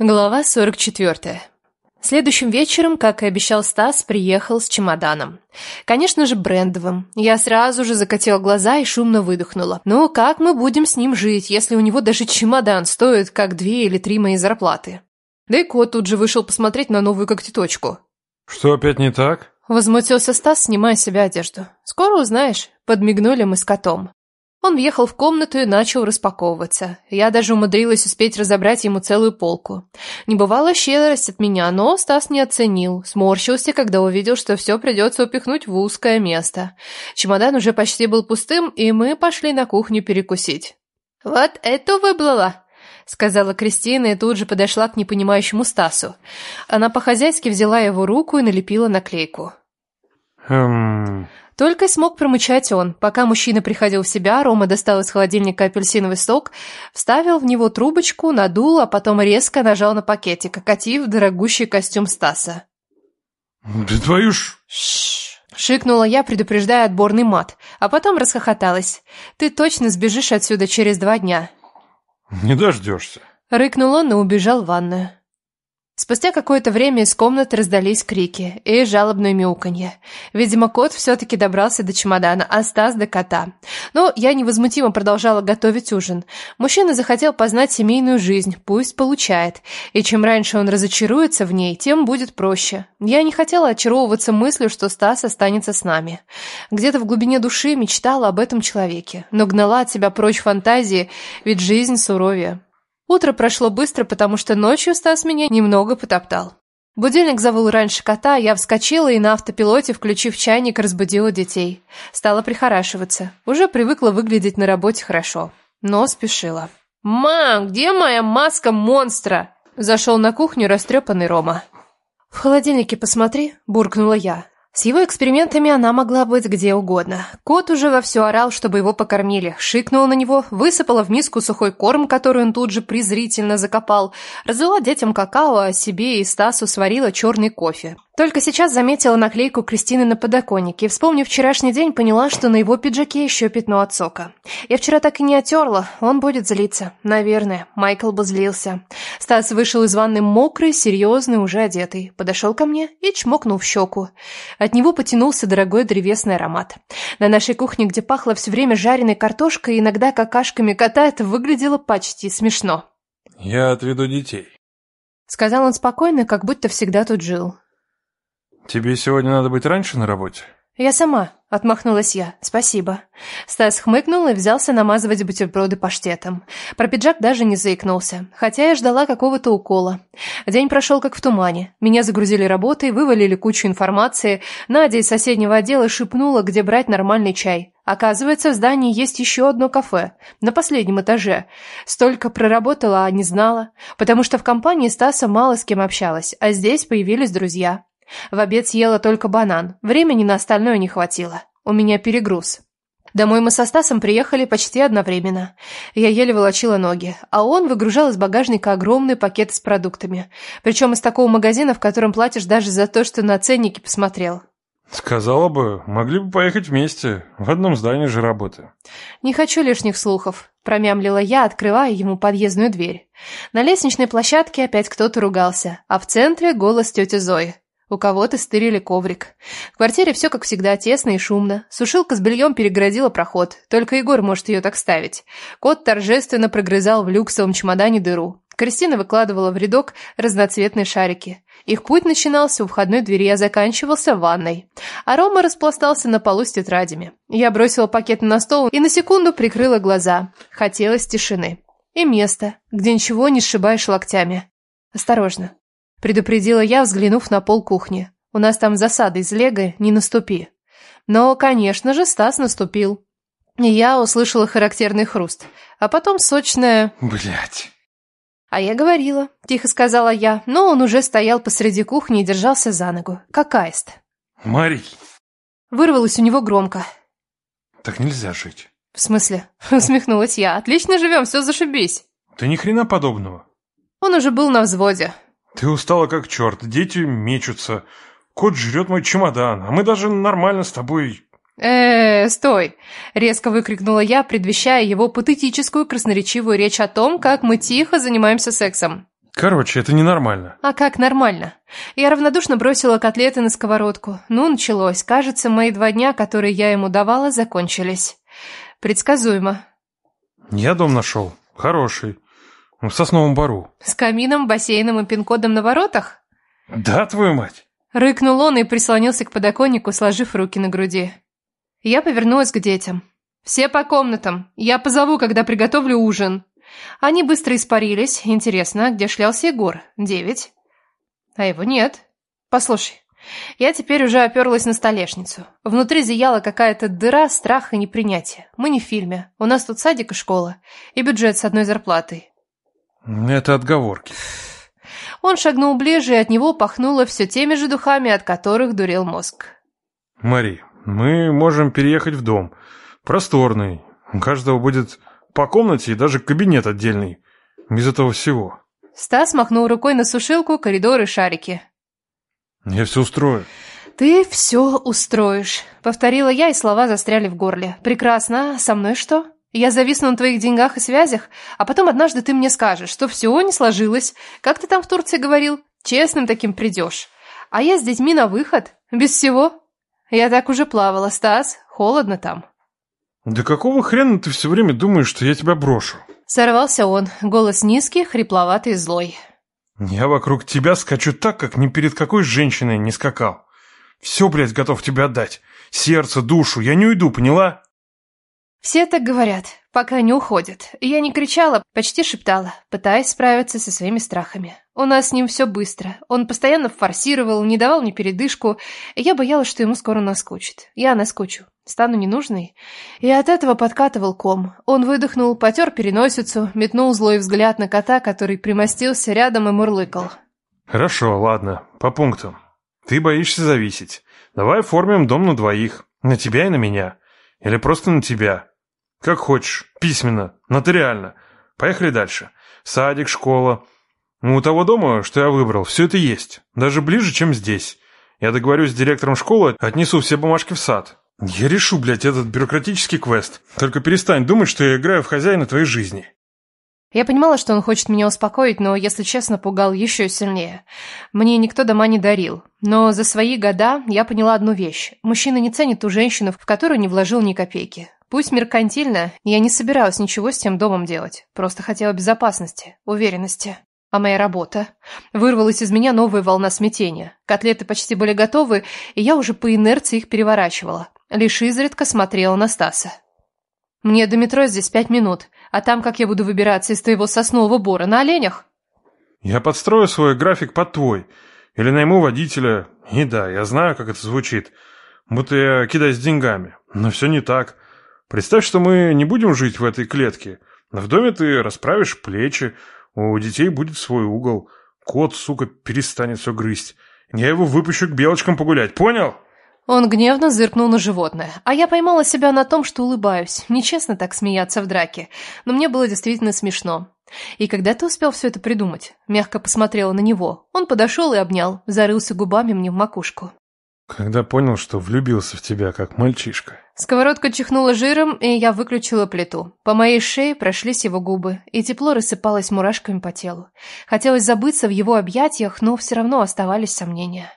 Глава 44. Следующим вечером, как и обещал Стас, приехал с чемоданом. Конечно же, брендовым. Я сразу же закатила глаза и шумно выдохнула. Ну, как мы будем с ним жить, если у него даже чемодан стоит, как две или три мои зарплаты? Да и кот тут же вышел посмотреть на новую когтеточку. Что опять не так? Возмутился Стас, снимая с себя одежду. «Скоро узнаешь», — подмигнули мы с котом. Он въехал в комнату и начал распаковываться. Я даже умудрилась успеть разобрать ему целую полку. Не бывало щедрость от меня, но Стас не оценил. Сморщился, когда увидел, что все придется упихнуть в узкое место. Чемодан уже почти был пустым, и мы пошли на кухню перекусить. «Вот эту выблала!» — сказала Кристина и тут же подошла к непонимающему Стасу. Она по-хозяйски взяла его руку и налепила наклейку. Хм... Только и смог промычать он. Пока мужчина приходил в себя, Рома достал из холодильника апельсиновый сок, вставил в него трубочку, надул, а потом резко нажал на пакетик, окатив дорогущий костюм Стаса. Да твою ж... Шикнула я, предупреждая отборный мат, а потом расхохоталась. «Ты точно сбежишь отсюда через два дня». Не дождешься. Рыкнул он и убежал в ванную. Спустя какое-то время из комнаты раздались крики и жалобное мяуканье. Видимо, кот все-таки добрался до чемодана, а Стас до кота. Но я невозмутимо продолжала готовить ужин. Мужчина захотел познать семейную жизнь, пусть получает. И чем раньше он разочаруется в ней, тем будет проще. Я не хотела очаровываться мыслью, что Стас останется с нами. Где-то в глубине души мечтала об этом человеке, но гнала от себя прочь фантазии, ведь жизнь суровее. Утро прошло быстро, потому что ночью Стас меня немного потоптал. Будильник завыл раньше кота, я вскочила и на автопилоте, включив чайник, разбудила детей. Стала прихорашиваться. Уже привыкла выглядеть на работе хорошо. Но спешила. «Мам, где моя маска монстра?» Зашел на кухню растрепанный Рома. «В холодильнике посмотри», – буркнула я. С его экспериментами она могла быть где угодно. Кот уже вовсю орал, чтобы его покормили, шикнула на него, высыпала в миску сухой корм, который он тут же презрительно закопал, разлила детям какао, а себе и Стасу сварила черный кофе. Только сейчас заметила наклейку Кристины на подоконнике и, вспомнив вчерашний день, поняла, что на его пиджаке еще пятно от сока. Я вчера так и не оттерла, он будет злиться. Наверное, Майкл бы злился. Стас вышел из ванны мокрый, серьезный, уже одетый. Подошел ко мне и чмокнул в щеку. От него потянулся дорогой древесный аромат. На нашей кухне, где пахло все время жареной картошкой и иногда какашками кота, это выглядело почти смешно. Я отведу детей. Сказал он спокойно, как будто всегда тут жил. Тебе сегодня надо быть раньше на работе? «Я сама», — отмахнулась я. «Спасибо». Стас хмыкнул и взялся намазывать бутерброды паштетом. Про пиджак даже не заикнулся, хотя я ждала какого-то укола. День прошел как в тумане. Меня загрузили работой, вывалили кучу информации. Надя из соседнего отдела шепнула, где брать нормальный чай. Оказывается, в здании есть еще одно кафе, на последнем этаже. Столько проработала, а не знала, потому что в компании Стаса мало с кем общалась, а здесь появились друзья. В обед съела только банан. Времени на остальное не хватило. У меня перегруз. Домой мы со Стасом приехали почти одновременно. Я еле волочила ноги, а он выгружал из багажника огромный пакет с продуктами. Причем из такого магазина, в котором платишь даже за то, что на ценники посмотрел. Сказала бы, могли бы поехать вместе. В одном здании же работаем. Не хочу лишних слухов, промямлила я, открывая ему подъездную дверь. На лестничной площадке опять кто-то ругался, а в центре голос тети Зои. У кого-то стырили коврик. В квартире все, как всегда, тесно и шумно. Сушилка с бельем перегородила проход. Только Егор может ее так ставить. Кот торжественно прогрызал в люксовом чемодане дыру. Кристина выкладывала в рядок разноцветные шарики. Их путь начинался у входной двери, а заканчивался в ванной. А Рома распластался на полу с тетрадями. Я бросила пакет на стол и на секунду прикрыла глаза. Хотелось тишины. И места, где ничего не сшибаешь локтями. Осторожно. Предупредила я, взглянув на пол кухни. У нас там засада из лего, не наступи. Но, конечно же, Стас наступил. Я услышала характерный хруст. А потом сочное... Блять. А я говорила, тихо сказала я, но он уже стоял посреди кухни и держался за ногу, как аист. Мари. Вырвалось у него громко. Так нельзя жить. В смысле? Усмехнулась я. Отлично живем, все зашибись. Да ни хрена подобного. Он уже был на взводе. Ты устала как черт, дети мечутся. Кот жрет мой чемодан, а мы даже нормально с тобой... э, -э стой!» — резко выкрикнула я, предвещая его патетическую красноречивую речь о том, как мы тихо занимаемся сексом. Короче, это ненормально. А как нормально? Я равнодушно бросила котлеты на сковородку. Ну, началось. Кажется, мои два дня, которые я ему давала, закончились. Предсказуемо. Я дом нашел. Хороший. В сосновом бару. С камином, бассейном и пин-кодом на воротах? Да, твою мать. Рыкнул он и прислонился к подоконнику, сложив руки на груди. Я повернулась к детям. «Все по комнатам. Я позову, когда приготовлю ужин». Они быстро испарились. Интересно, где шлялся Егор? Девять. А его нет. Послушай, я теперь уже оперлась на столешницу. Внутри зияла какая-то дыра, страх и непринятие. Мы не в фильме. У нас тут садик и школа. И бюджет с одной зарплатой. Это отговорки. Он шагнул ближе, и от него пахнуло все теми же духами, от которых дурел мозг. Мари, мы можем переехать в дом. Просторный. У каждого будет по комнате и даже кабинет отдельный. Без этого всего. Стас махнул рукой на сушилку, коридоры, шарики. Я все устрою. Ты все устроишь, повторила я, и слова застряли в горле. Прекрасно. Со мной что? Я зависну на твоих деньгах и связях, а потом однажды ты мне скажешь, что все не сложилось. Как ты там в Турции говорил? Честным таким придешь. А я с детьми на выход. Без всего. Я так уже плавала, Стас. Холодно там. Да какого хрена ты все время думаешь, что я тебя брошу? Сорвался он, голос низкий, хрипловатый, злой. Я вокруг тебя скачу так, как ни перед какой женщиной не скакал. Все, блядь, готов тебе отдать. Сердце, душу, я не уйду, поняла? Все так говорят, пока не уходят. Я не кричала, почти шептала, пытаясь справиться со своими страхами. У нас с ним все быстро. Он постоянно форсировал, не давал мне передышку. Я боялась, что ему скоро наскучит. Я наскучу, стану ненужной. И от этого подкатывал ком. Он выдохнул, потер переносицу, метнул злой взгляд на кота, который примостился рядом и мурлыкал. Хорошо, ладно, по пунктам. Ты боишься зависеть. Давай оформим дом на двоих. На тебя и на меня. Или просто на тебя. Как хочешь, письменно, нотариально. Поехали дальше. Садик, школа. Ну, у того дома, что я выбрал, все это есть. Даже ближе, чем здесь. Я договорюсь с директором школы, отнесу все бумажки в сад. Я решу, блядь, этот бюрократический квест. Только перестань думать, что я играю в хозяина твоей жизни. Я понимала, что он хочет меня успокоить, но, если честно, пугал еще сильнее. Мне никто дома не дарил. Но за свои года я поняла одну вещь. Мужчина не ценит ту женщину, в которую не вложил ни копейки. Пусть меркантильно, я не собиралась ничего с тем домом делать. Просто хотела безопасности, уверенности. А моя работа? Вырвалась из меня новая волна смятения. Котлеты почти были готовы, и я уже по инерции их переворачивала. Лишь изредка смотрела на Стаса. Мне до метро здесь пять минут, а там как я буду выбираться из твоего соснового бора на оленях? Я подстрою свой график под твой. Или найму водителя. И да, я знаю, как это звучит. Будто я кидаюсь деньгами. Но все не так. Представь, что мы не будем жить в этой клетке. В доме ты расправишь плечи, у детей будет свой угол. Кот, сука, перестанет все грызть. Я его выпущу к белочкам погулять, понял? Он гневно зыркнул на животное, а я поймала себя на том, что улыбаюсь. Нечестно так смеяться в драке, но мне было действительно смешно. И когда ты успел все это придумать? Мягко посмотрела на него. Он подошел и обнял, зарылся губами мне в макушку. Когда понял, что влюбился в тебя, как мальчишка. Сковородка чихнула жиром, и я выключила плиту. По моей шее прошлись его губы, и тепло рассыпалось мурашками по телу. Хотелось забыться в его объятиях, но все равно оставались сомнения.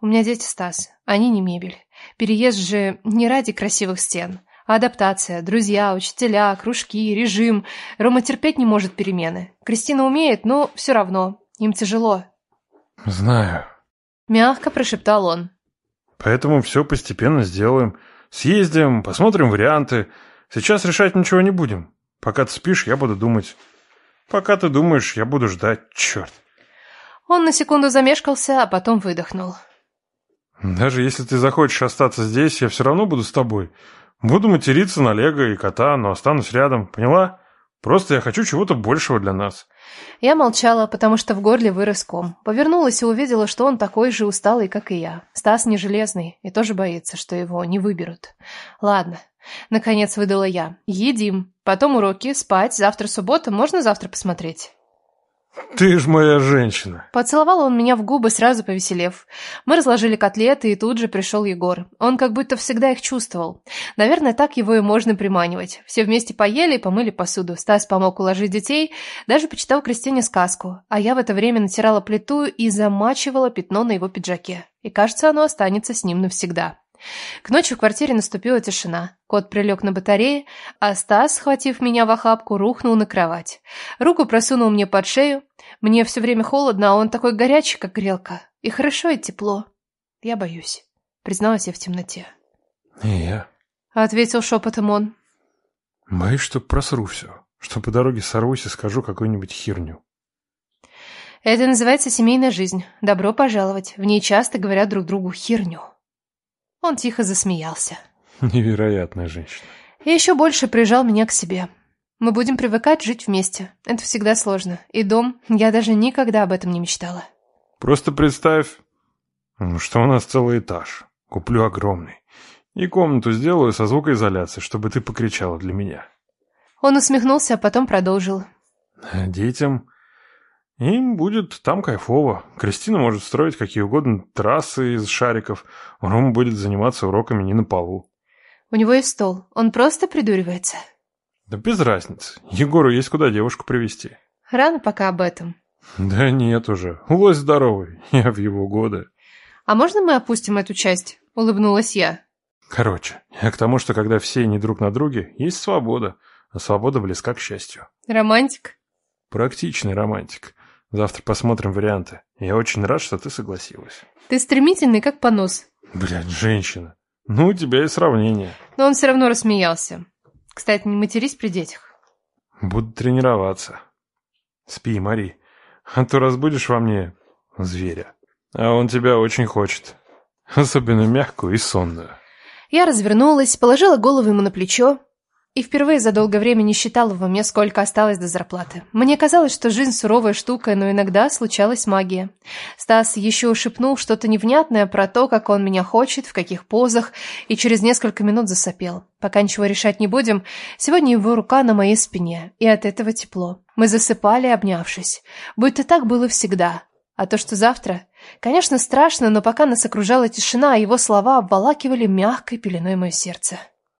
У меня дети, Стас, они не мебель. Переезд же не ради красивых стен. А адаптация, друзья, учителя, кружки, режим. Рома терпеть не может перемены. Кристина умеет, но все равно. Им тяжело. Знаю. Мягко прошептал он. Поэтому все постепенно сделаем. Съездим, посмотрим варианты. Сейчас решать ничего не будем. Пока ты спишь, я буду думать. Пока ты думаешь, я буду ждать. Черт. Он на секунду замешкался, а потом выдохнул. Даже если ты захочешь остаться здесь, я все равно буду с тобой. Буду материться на Лего и кота, но останусь рядом, поняла? Просто я хочу чего-то большего для нас. Я молчала, потому что в горле вырос ком. Повернулась и увидела, что он такой же усталый, как и я. Стас не железный и тоже боится, что его не выберут. Ладно, наконец выдала я. Едим. Потом уроки, спать, завтра суббота, можно завтра посмотреть? Ты ж моя женщина. Поцеловал он меня в губы, сразу повеселев. Мы разложили котлеты, и тут же пришел Егор. Он как будто всегда их чувствовал. Наверное, так его и можно приманивать. Все вместе поели и помыли посуду. Стас помог уложить детей, даже почитал Кристине сказку. А я в это время натирала плиту и замачивала пятно на его пиджаке. И кажется, оно останется с ним навсегда. К ночи в квартире наступила тишина. Кот прилег на батарее, а Стас, схватив меня в охапку, рухнул на кровать. Руку просунул мне под шею. Мне все время холодно, а он такой горячий, как грелка. И хорошо, и тепло. Я боюсь, призналась я в темноте. И я. Ответил шепотом он. Боюсь, что просру все. Что по дороге сорвусь и скажу какую-нибудь херню. Это называется семейная жизнь. Добро пожаловать. В ней часто говорят друг другу херню. Он тихо засмеялся. Невероятная женщина. И еще больше прижал меня к себе. Мы будем привыкать жить вместе. Это всегда сложно. И дом, я даже никогда об этом не мечтала. Просто представь, что у нас целый этаж. Куплю огромный. И комнату сделаю со звукоизоляцией, чтобы ты покричала для меня. Он усмехнулся, а потом продолжил. Детям им будет там кайфово. Кристина может строить какие угодно трассы из шариков. Рома будет заниматься уроками не на полу. У него есть стол. Он просто придуривается. Да без разницы. Егору есть куда девушку привести. Рано пока об этом. Да нет уже. Лось здоровый. Я в его годы. А можно мы опустим эту часть? Улыбнулась я. Короче, я к тому, что когда все не друг на друге, есть свобода. А свобода близка к счастью. Романтик? Практичный романтик. Завтра посмотрим варианты. Я очень рад, что ты согласилась. Ты стремительный, как понос. Блядь, женщина. Ну, у тебя и сравнение. Но он все равно рассмеялся. Кстати, не матерись при детях. Буду тренироваться. Спи, Мари. А то разбудишь во мне зверя. А он тебя очень хочет. Особенно мягкую и сонную. Я развернулась, положила голову ему на плечо и впервые за долгое время не считала во мне, сколько осталось до зарплаты. Мне казалось, что жизнь суровая штука, но иногда случалась магия. Стас еще шепнул что-то невнятное про то, как он меня хочет, в каких позах, и через несколько минут засопел. Пока ничего решать не будем, сегодня его рука на моей спине, и от этого тепло. Мы засыпали, обнявшись. Будто так было всегда. А то, что завтра... Конечно, страшно, но пока нас окружала тишина, его слова обволакивали мягкой пеленой мое сердце.